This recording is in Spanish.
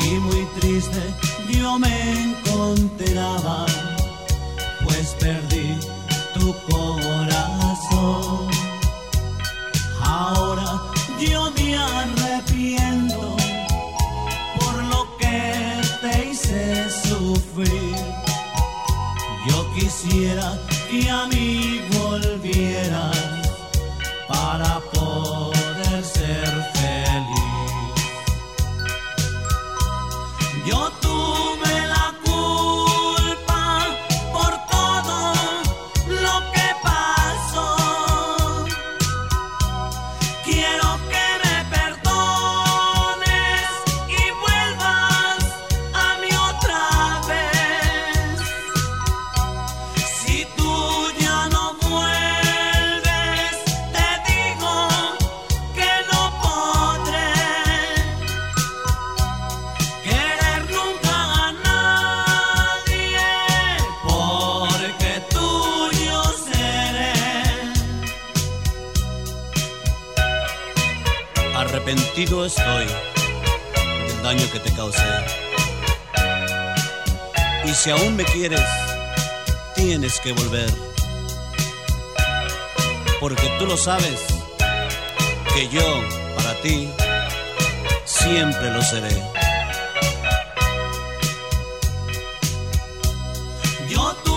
y muy triste yo me encontraba, pues perdí tu corazón. Ahora yo me arrepiento por lo que te hice sufrir. Yo quisiera que a mí volvieras Arrepentido estoy del daño que te causé. Y si aún me quieres, tienes que volver. Porque tú lo sabes, que yo, para ti, siempre lo seré. Yo tú